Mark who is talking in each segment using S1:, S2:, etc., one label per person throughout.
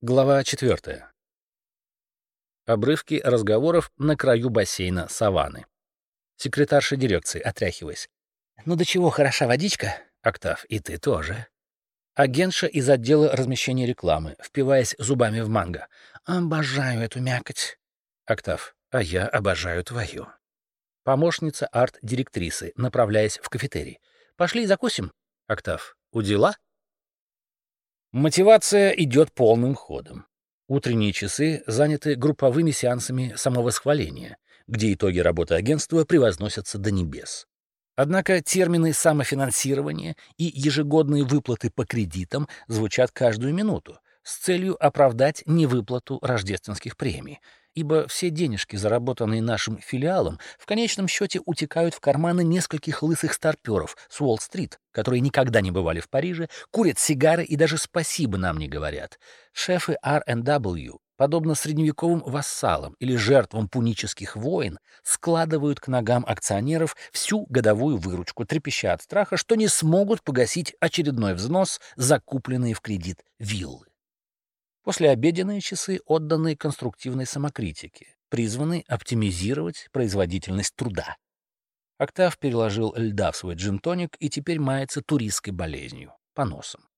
S1: Глава 4. Обрывки разговоров на краю бассейна саванны. Секретарша дирекции, отряхиваясь. «Ну до чего хороша водичка?» «Октав, и ты тоже». Агентша из отдела размещения рекламы, впиваясь зубами в манго. «Обожаю эту мякоть». Октав, а я обожаю твою. Помощница арт-директрисы, направляясь в кафетерий. «Пошли закусим?» Октав, у дела? Мотивация идет полным ходом. Утренние часы заняты групповыми сеансами самовосхваления, где итоги работы агентства превозносятся до небес. Однако термины самофинансирование и ежегодные выплаты по кредитам звучат каждую минуту с целью оправдать невыплату рождественских премий, ибо все денежки, заработанные нашим филиалом, в конечном счете утекают в карманы нескольких лысых старперов с Уолл-стрит, которые никогда не бывали в Париже, курят сигары и даже спасибо нам не говорят. Шефы R&W, подобно средневековым вассалам или жертвам пунических войн, складывают к ногам акционеров всю годовую выручку, трепеща от страха, что не смогут погасить очередной взнос, закупленные в кредит виллы. Послеобеденные часы отданы конструктивной самокритике, призваны оптимизировать производительность труда. Октав переложил льда в свой джин-тоник и теперь мается туристской болезнью, поносом.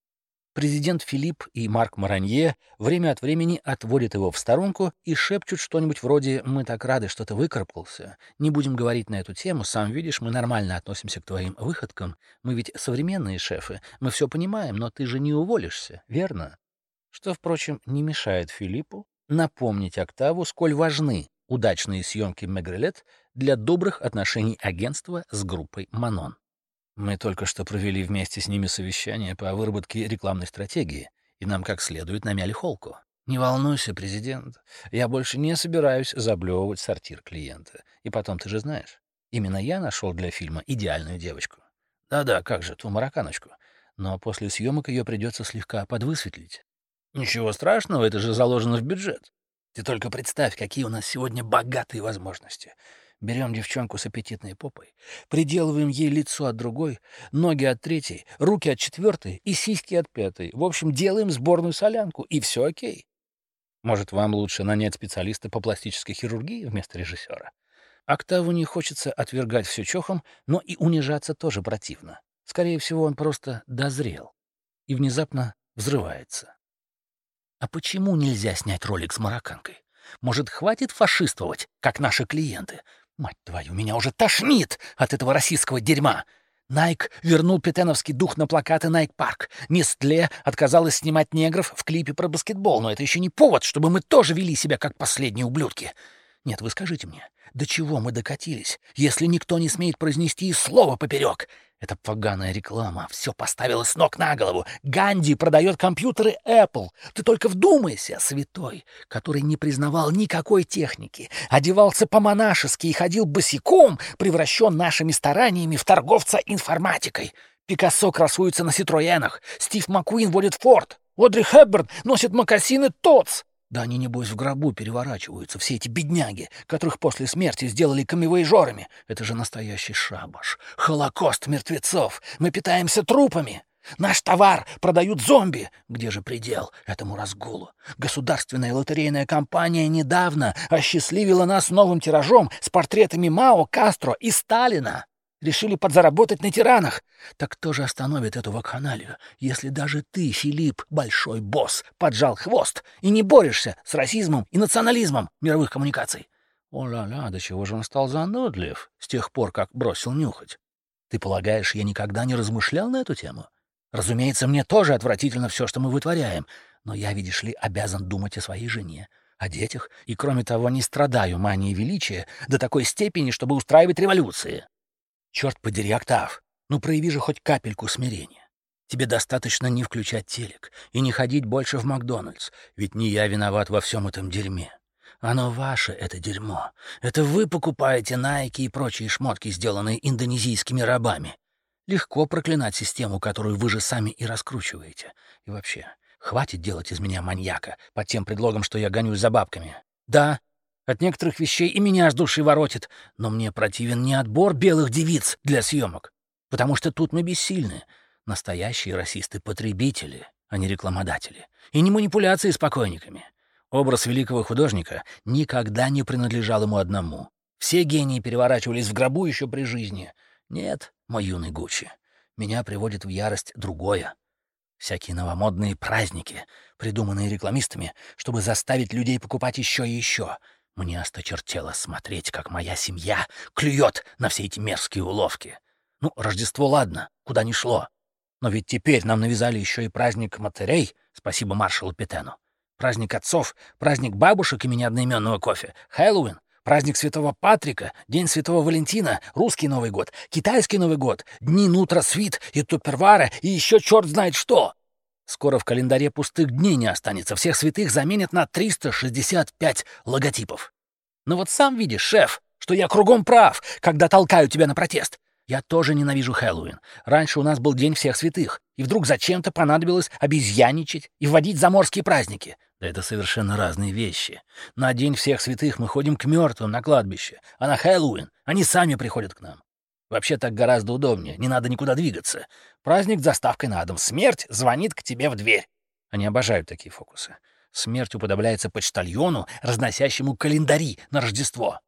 S1: Президент Филипп и Марк Маранье время от времени отводят его в сторонку и шепчут что-нибудь вроде «Мы так рады, что ты выкарабкался. Не будем говорить на эту тему. Сам видишь, мы нормально относимся к твоим выходкам. Мы ведь современные шефы. Мы все понимаем, но ты же не уволишься, верно?» Что, впрочем, не мешает Филиппу напомнить Октаву, сколь важны удачные съемки Мегрелет для добрых отношений агентства с группой «Манон». Мы только что провели вместе с ними совещание по выработке рекламной стратегии, и нам как следует намяли холку. Не волнуйся, президент, я больше не собираюсь заблевывать сортир клиента. И потом, ты же знаешь, именно я нашел для фильма идеальную девочку. Да-да, как же, ту марокканочку. Но после съемок ее придется слегка подвысветлить. Ничего страшного, это же заложено в бюджет. Ты только представь, какие у нас сегодня богатые возможности. Берем девчонку с аппетитной попой, приделываем ей лицо от другой, ноги от третьей, руки от четвертой и сиськи от пятой. В общем, делаем сборную солянку, и все окей. Может, вам лучше нанять специалиста по пластической хирургии вместо режиссера? Октаву не хочется отвергать все чохом, но и унижаться тоже противно. Скорее всего, он просто дозрел и внезапно взрывается. А почему нельзя снять ролик с марокканкой? Может, хватит фашистовать, как наши клиенты? Мать твою, меня уже тошнит от этого российского дерьма. Найк вернул петеновский дух на плакаты Найк Парк. Нестле отказалась снимать негров в клипе про баскетбол, но это еще не повод, чтобы мы тоже вели себя как последние ублюдки. Нет, вы скажите мне, до чего мы докатились, если никто не смеет произнести и слова поперек? Эта поганая реклама все поставила с ног на голову. Ганди продает компьютеры Apple. Ты только вдумайся, святой, который не признавал никакой техники, одевался по-монашески и ходил босиком, превращен нашими стараниями в торговца информатикой. Пикассо красуется на Ситроенах, Стив Маккуин водит Форд, Одри Хепберн носит мокасины Тотс. Да они, небось, в гробу переворачиваются, все эти бедняги, которых после смерти сделали камевоежорами. Это же настоящий шабаш. Холокост мертвецов. Мы питаемся трупами. Наш товар продают зомби. Где же предел этому разгулу? Государственная лотерейная компания недавно осчастливила нас новым тиражом с портретами Мао, Кастро и Сталина. Решили подзаработать на тиранах. Так кто же остановит эту вакханалию, если даже ты, Филипп, большой босс, поджал хвост и не борешься с расизмом и национализмом мировых коммуникаций? О-ля-ля, до чего же он стал занудлив с тех пор, как бросил нюхать? Ты полагаешь, я никогда не размышлял на эту тему? Разумеется, мне тоже отвратительно все, что мы вытворяем, но я, видишь ли, обязан думать о своей жене, о детях, и, кроме того, не страдаю манией величия до такой степени, чтобы устраивать революции. Черт подери, Октав, ну прояви же хоть капельку смирения. Тебе достаточно не включать телек и не ходить больше в Макдональдс, ведь не я виноват во всем этом дерьме. Оно ваше, это дерьмо. Это вы покупаете найки и прочие шмотки, сделанные индонезийскими рабами. Легко проклинать систему, которую вы же сами и раскручиваете. И вообще, хватит делать из меня маньяка под тем предлогом, что я гонюсь за бабками. Да, от некоторых вещей и меня с души воротит, но мне противен не отбор белых девиц для съемок, потому что тут мы бессильны. Настоящие расисты-потребители, а не рекламодатели. И не манипуляции с покойниками. Образ великого художника никогда не принадлежал ему одному. Все гении переворачивались в гробу еще при жизни. Нет, мой юный Гуччи, меня приводит в ярость другое. Всякие новомодные праздники, придуманные рекламистами, чтобы заставить людей покупать еще и еще. Мне осточертело смотреть, как моя семья клюет на все эти мерзкие уловки. Ну, Рождество ладно, куда ни шло. Но ведь теперь нам навязали еще и праздник матерей, спасибо маршалу Петену. Праздник отцов, праздник бабушек имени одноименного кофе, Хэллоуин, праздник Святого Патрика, День Святого Валентина, русский Новый год, китайский Новый год, дни Нутра Свит и Тупервара и еще черт знает что. Скоро в календаре пустых дней не останется, всех святых заменят на 365 логотипов. Но вот сам видишь, шеф, что я кругом прав, когда толкаю тебя на протест. Я тоже ненавижу Хэллоуин. Раньше у нас был День всех святых, и вдруг зачем-то понадобилось обезьяничать и вводить заморские праздники. Да это совершенно разные вещи. На День всех святых мы ходим к мертвым на кладбище, а на Хэллоуин они сами приходят к нам. Вообще так гораздо удобнее, не надо никуда двигаться. Праздник с доставкой на дом. Смерть звонит к тебе в дверь. Они обожают такие фокусы. Смерть уподобляется почтальону, разносящему календари на Рождество.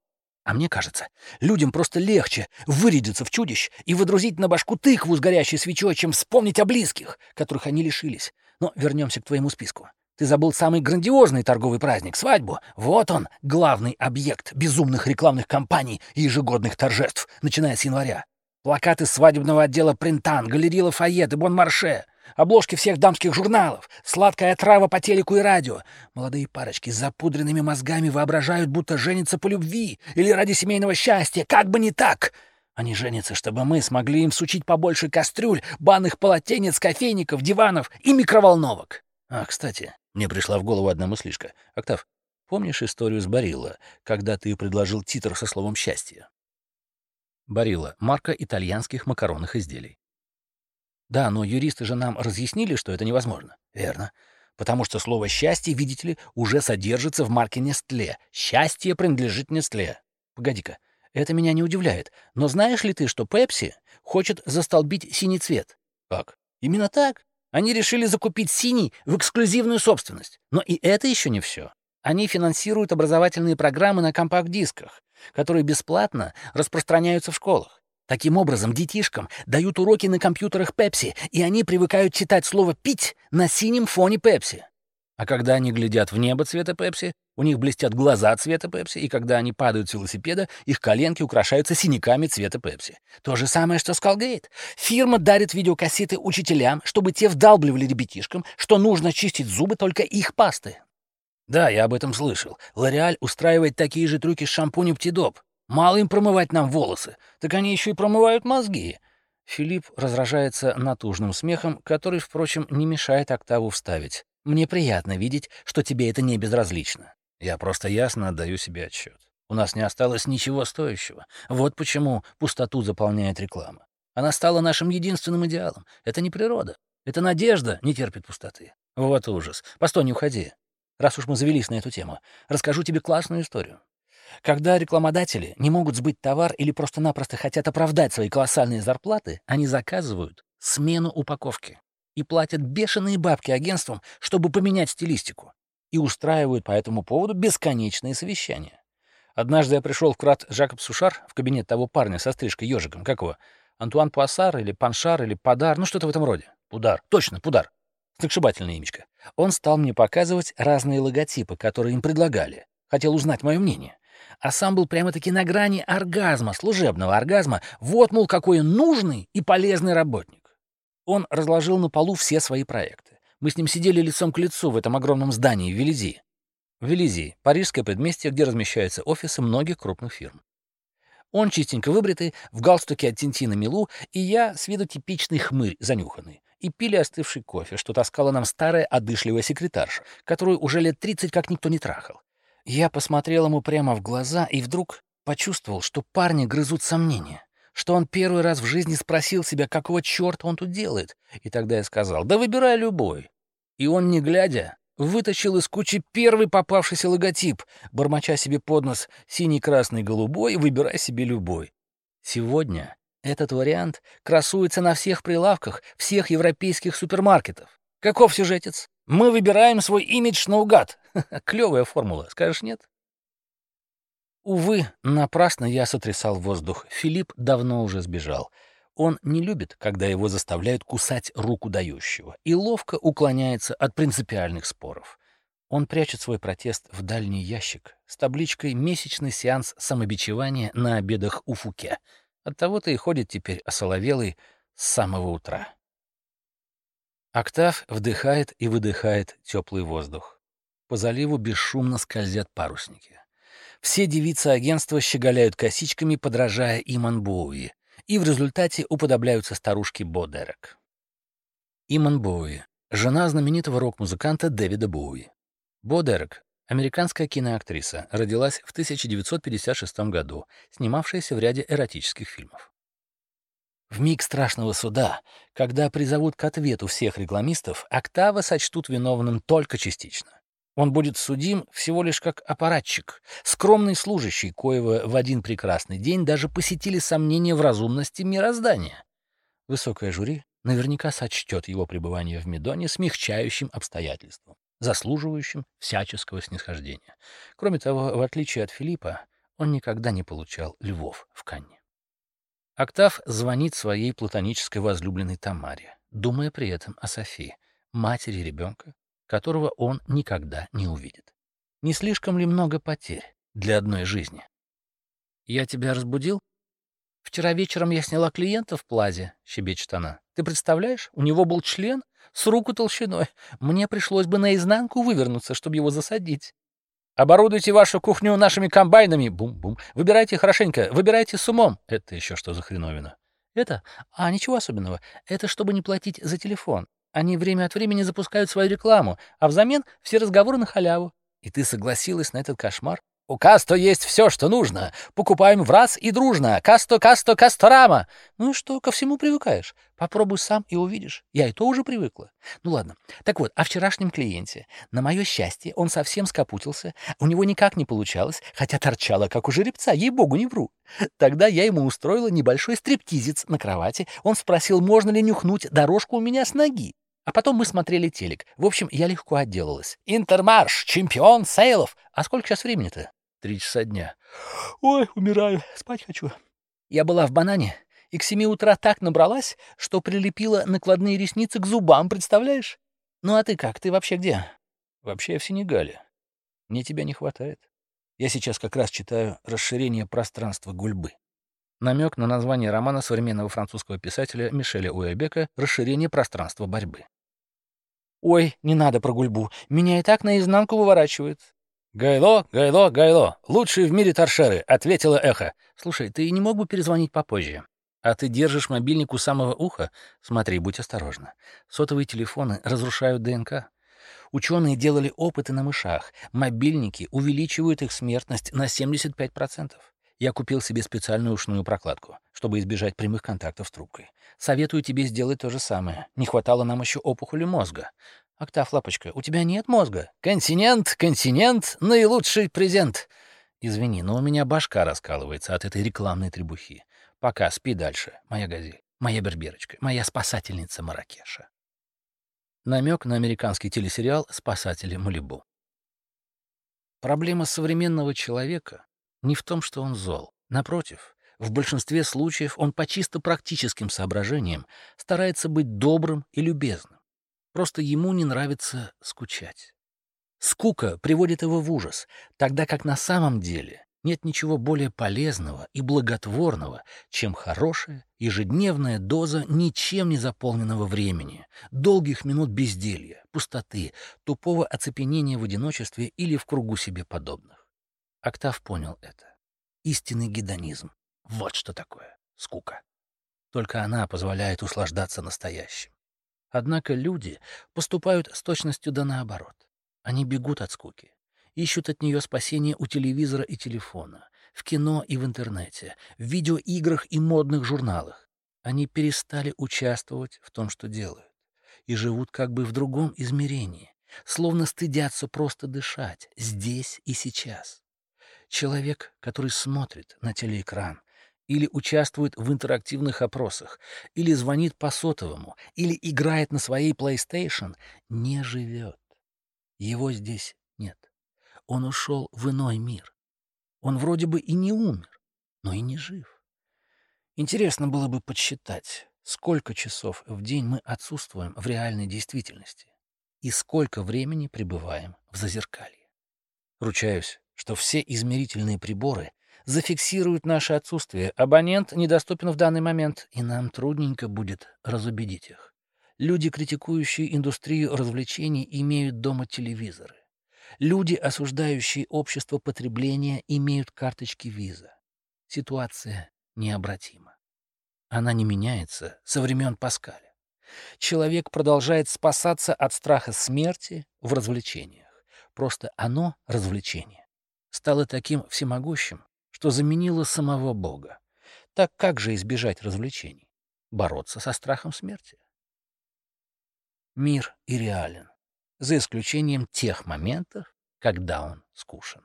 S1: А мне кажется, людям просто легче вырядиться в чудищ и выдрузить на башку тыкву с горящей свечой, чем вспомнить о близких, которых они лишились. Но вернемся к твоему списку. Ты забыл самый грандиозный торговый праздник — свадьбу. Вот он, главный объект безумных рекламных кампаний и ежегодных торжеств, начиная с января. Плакаты свадебного отдела Принтан, галереи Лафайет и Бон-Марше, обложки всех дамских журналов, сладкая трава по телеку и радио. Молодые парочки с запудренными мозгами воображают, будто женятся по любви или ради семейного счастья, как бы не так. Они женятся, чтобы мы смогли им сучить побольше кастрюль, банных полотенец, кофейников, диванов и микроволновок. А, кстати, мне пришла в голову одна мыслишка. Октав, помнишь историю с Барилла, когда ты предложил титр со словом «счастье»? Барилла — марка итальянских макаронных изделий. Да, но юристы же нам разъяснили, что это невозможно. Верно. Потому что слово «счастье», видите ли, уже содержится в марке Нестле. Счастье принадлежит Нестле. Погоди-ка, это меня не удивляет. Но знаешь ли ты, что Пепси хочет застолбить синий цвет? Как? Именно так. Они решили закупить синий в эксклюзивную собственность. Но и это еще не все. Они финансируют образовательные программы на компакт-дисках которые бесплатно распространяются в школах. Таким образом, детишкам дают уроки на компьютерах Пепси, и они привыкают читать слово «пить» на синем фоне Пепси. А когда они глядят в небо цвета Пепси, у них блестят глаза цвета Пепси, и когда они падают с велосипеда, их коленки украшаются синяками цвета Пепси. То же самое, что с Колгейт. Фирма дарит видеокассеты учителям, чтобы те вдалбливали ребятишкам, что нужно чистить зубы только их пасты. Да, я об этом слышал. Лореаль устраивает такие же трюки с шампунем Птидоп. Мало им промывать нам волосы, так они еще и промывают мозги. Филипп разражается натужным смехом, который, впрочем, не мешает октаву вставить. Мне приятно видеть, что тебе это не безразлично. Я просто ясно отдаю себе отчет. У нас не осталось ничего стоящего. Вот почему пустоту заполняет реклама. Она стала нашим единственным идеалом. Это не природа. Это надежда не терпит пустоты. Вот ужас. Постой, не уходи раз уж мы завелись на эту тему, расскажу тебе классную историю. Когда рекламодатели не могут сбыть товар или просто-напросто хотят оправдать свои колоссальные зарплаты, они заказывают смену упаковки и платят бешеные бабки агентствам, чтобы поменять стилистику, и устраивают по этому поводу бесконечные совещания. Однажды я пришел в крат Жакоб Сушар в кабинет того парня со стрижкой ежиком, как его, Антуан Пуассар или Паншар или Подар, ну что-то в этом роде. Пудар, точно, Пудар. Сногсшибательное имечко. Он стал мне показывать разные логотипы, которые им предлагали. Хотел узнать мое мнение. А сам был прямо-таки на грани оргазма, служебного оргазма. Вот, мол, какой нужный и полезный работник. Он разложил на полу все свои проекты. Мы с ним сидели лицом к лицу в этом огромном здании в Велизи. В Велизи — парижское предместье, где размещаются офисы многих крупных фирм. Он чистенько выбритый, в галстуке от Тинтина Милу, и я с виду типичный хмырь, занюханный и пили остывший кофе, что таскала нам старая одышливая секретарша, которую уже лет тридцать как никто не трахал. Я посмотрел ему прямо в глаза и вдруг почувствовал, что парни грызут сомнения, что он первый раз в жизни спросил себя, какого черта он тут делает. И тогда я сказал, да выбирай любой. И он, не глядя, вытащил из кучи первый попавшийся логотип, бормоча себе под нос «синий, красный, голубой, выбирай себе любой». Сегодня этот вариант красуется на всех прилавках всех европейских супермаркетов. Каков сюжетец? Мы выбираем свой имидж наугад. Клевая формула, скажешь нет? Увы, напрасно я сотрясал воздух. Филипп давно уже сбежал. Он не любит, когда его заставляют кусать руку дающего, и ловко уклоняется от принципиальных споров. Он прячет свой протест в дальний ящик с табличкой «Месячный сеанс самобичевания на обедах у Фуке». Оттого-то и ходит теперь осоловелый с самого утра. Октав вдыхает и выдыхает теплый воздух. По заливу бесшумно скользят парусники. Все девицы агентства щеголяют косичками, подражая Иман Боуи, и в результате уподобляются старушке Бодерек. Иман Боуи — жена знаменитого рок-музыканта Дэвида Боуи. Бодерек — американская киноактриса, родилась в 1956 году, снимавшаяся в ряде эротических фильмов. В миг страшного суда, когда призовут к ответу всех рекламистов, Октава сочтут виновным только частично. Он будет судим всего лишь как аппаратчик, скромный служащий, коего в один прекрасный день даже посетили сомнения в разумности мироздания. Высокое жюри наверняка сочтет его пребывание в Медоне смягчающим обстоятельством, заслуживающим всяческого снисхождения. Кроме того, в отличие от Филиппа, он никогда не получал львов в Канне. Октав звонит своей платонической возлюбленной Тамаре, думая при этом о Софии, матери ребенка, которого он никогда не увидит. Не слишком ли много потерь для одной жизни? «Я тебя разбудил?» «Вчера вечером я сняла клиента в плазе», — щебечет она. «Ты представляешь, у него был член с руку толщиной. Мне пришлось бы наизнанку вывернуться, чтобы его засадить. Оборудуйте вашу кухню нашими комбайнами. Бум-бум. Выбирайте хорошенько, выбирайте с умом. Это еще что за хреновина? Это? А, ничего особенного. Это чтобы не платить за телефон. Они время от времени запускают свою рекламу, а взамен все разговоры на халяву. И ты согласилась на этот кошмар? У Касто есть все, что нужно. Покупаем в раз и дружно. Касто, Касто, Касторама. Ну и что, ко всему привыкаешь? Попробуй сам и увидишь. Я и то уже привыкла. Ну ладно. Так вот, о вчерашнем клиенте. На мое счастье, он совсем скопутился. У него никак не получалось, хотя торчало, как у жеребца. Ей-богу, не вру. Тогда я ему устроила небольшой стриптизец на кровати. Он спросил, можно ли нюхнуть дорожку у меня с ноги. А потом мы смотрели телек. В общем, я легко отделалась. Интермарш, чемпион сейлов. А сколько сейчас времени-то? Три часа дня. Ой, умираю, спать хочу. Я была в банане и к семи утра так набралась, что прилепила накладные ресницы к зубам, представляешь? Ну а ты как, ты вообще где? Вообще я в Сенегале. Мне тебя не хватает. Я сейчас как раз читаю «Расширение пространства гульбы». Намек на название романа современного французского писателя Мишеля Уэбека «Расширение пространства борьбы». «Ой, не надо про гульбу. Меня и так наизнанку выворачивает. «Гайло, Гайло, Гайло, лучший в мире торшеры», — ответила эхо. «Слушай, ты не мог бы перезвонить попозже? А ты держишь мобильник у самого уха? Смотри, будь осторожна. Сотовые телефоны разрушают ДНК. Ученые делали опыты на мышах. Мобильники увеличивают их смертность на 75%. Я купил себе специальную ушную прокладку, чтобы избежать прямых контактов с трубкой. Советую тебе сделать то же самое. Не хватало нам еще опухоли мозга. «Октав, лапочка, у тебя нет мозга?» «Континент, континент, наилучший презент!» «Извини, но у меня башка раскалывается от этой рекламной требухи. Пока, спи дальше, моя газель, моя берберочка, моя спасательница Маракеша». Намек на американский телесериал «Спасатели Малибу». Проблема современного человека не в том, что он зол. Напротив, в большинстве случаев он по чисто практическим соображениям старается быть добрым и любезным. Просто ему не нравится скучать. Скука приводит его в ужас, тогда как на самом деле нет ничего более полезного и благотворного, чем хорошая ежедневная доза ничем не заполненного времени, долгих минут безделья, пустоты, тупого оцепенения в одиночестве или в кругу себе подобных. Октав понял это. Истинный гедонизм. Вот что такое скука. Только она позволяет услаждаться настоящим. Однако люди поступают с точностью да наоборот. Они бегут от скуки, ищут от нее спасения у телевизора и телефона, в кино и в интернете, в видеоиграх и модных журналах. Они перестали участвовать в том, что делают, и живут как бы в другом измерении, словно стыдятся просто дышать здесь и сейчас. Человек, который смотрит на телеэкран или участвует в интерактивных опросах, или звонит по сотовому, или играет на своей PlayStation, не живет. Его здесь нет. Он ушел в иной мир. Он вроде бы и не умер, но и не жив. Интересно было бы подсчитать, сколько часов в день мы отсутствуем в реальной действительности и сколько времени пребываем в зазеркалье. Ручаюсь, что все измерительные приборы зафиксируют наше отсутствие. Абонент недоступен в данный момент, и нам трудненько будет разубедить их. Люди, критикующие индустрию развлечений, имеют дома телевизоры. Люди, осуждающие общество потребления, имеют карточки виза. Ситуация необратима. Она не меняется со времен Паскаля. Человек продолжает спасаться от страха смерти в развлечениях. Просто оно, развлечение, стало таким всемогущим, что заменило самого Бога. Так как же избежать развлечений? Бороться со страхом смерти? Мир и реален, за исключением тех моментов, когда он скучен.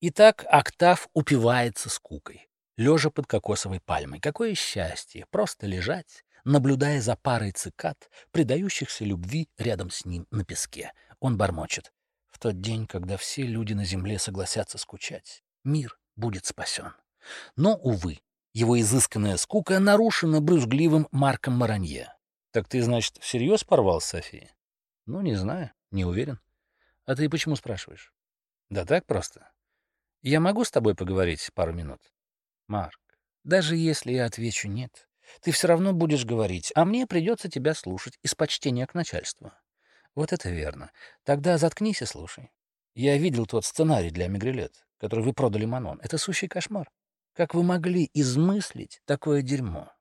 S1: Итак, Октав упивается скукой, лежа под кокосовой пальмой. Какое счастье просто лежать, наблюдая за парой цикад, предающихся любви рядом с ним на песке. Он бормочет. В тот день, когда все люди на земле согласятся скучать, мир будет спасен. Но, увы, его изысканная скука нарушена брюзгливым Марком Маранье. «Так ты, значит, всерьез порвал с Софией?» «Ну, не знаю, не уверен. А ты почему спрашиваешь?» «Да так просто. Я могу с тобой поговорить пару минут? Марк, даже если я отвечу «нет», ты все равно будешь говорить, а мне придется тебя слушать из почтения к начальству. Вот это верно. Тогда заткнись и слушай. Я видел тот сценарий для Мигрелет, который вы продали Манон. Это сущий кошмар. Как вы могли измыслить такое дерьмо?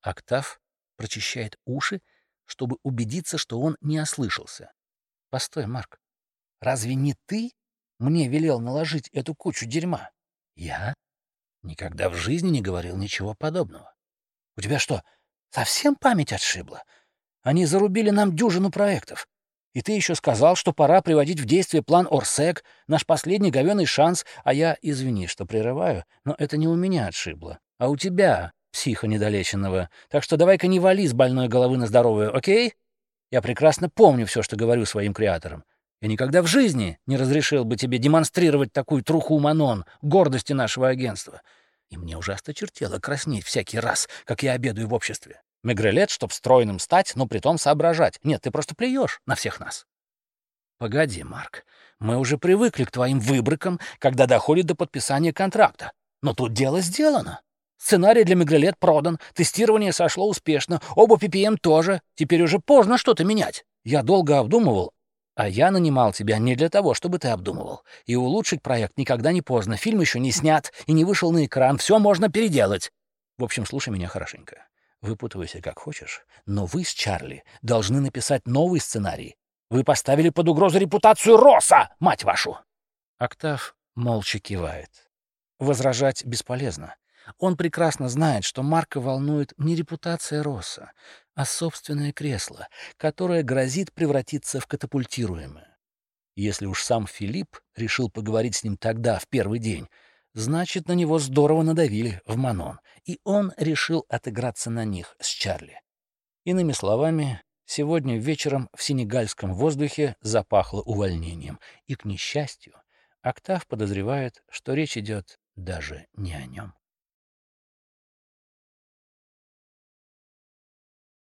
S1: Октав прочищает уши, чтобы убедиться, что он не ослышался. Постой, Марк, разве не ты мне велел наложить эту кучу дерьма. Я никогда в жизни не говорил ничего подобного. У тебя что, совсем память отшибла? Они зарубили нам дюжину проектов. И ты еще сказал, что пора приводить в действие план Орсек, наш последний говеный шанс, а я, извини, что прерываю, но это не у меня отшибло, а у тебя, психа недолеченного. Так что давай-ка не вали с больной головы на здоровую, окей? Я прекрасно помню все, что говорю своим креаторам. Я никогда в жизни не разрешил бы тебе демонстрировать такую труху Манон, гордости нашего агентства. И мне ужасно чертело краснеть всякий раз, как я обедаю в обществе. Мегрелет, чтоб стройным стать, но притом соображать. Нет, ты просто плюешь на всех нас. Погоди, Марк, мы уже привыкли к твоим выбрыкам, когда доходит до подписания контракта. Но тут дело сделано. Сценарий для Мегрелет продан, тестирование сошло успешно, оба PPM тоже. Теперь уже поздно что-то менять. Я долго обдумывал, а я нанимал тебя не для того, чтобы ты обдумывал. И улучшить проект никогда не поздно. Фильм еще не снят и не вышел на экран. Все можно переделать. В общем, слушай меня хорошенько. Выпутывайся как хочешь, но вы с Чарли должны написать новый сценарий. Вы поставили под угрозу репутацию Росса, мать вашу!» Октав молча кивает. Возражать бесполезно. Он прекрасно знает, что Марка волнует не репутация Росса, а собственное кресло, которое грозит превратиться в катапультируемое. Если уж сам Филипп решил поговорить с ним тогда, в первый день, значит, на него здорово надавили в Манон, и он решил отыграться на них с Чарли. Иными словами, сегодня вечером в сенегальском воздухе запахло увольнением, и, к несчастью, Октав подозревает, что речь идет даже не о нем.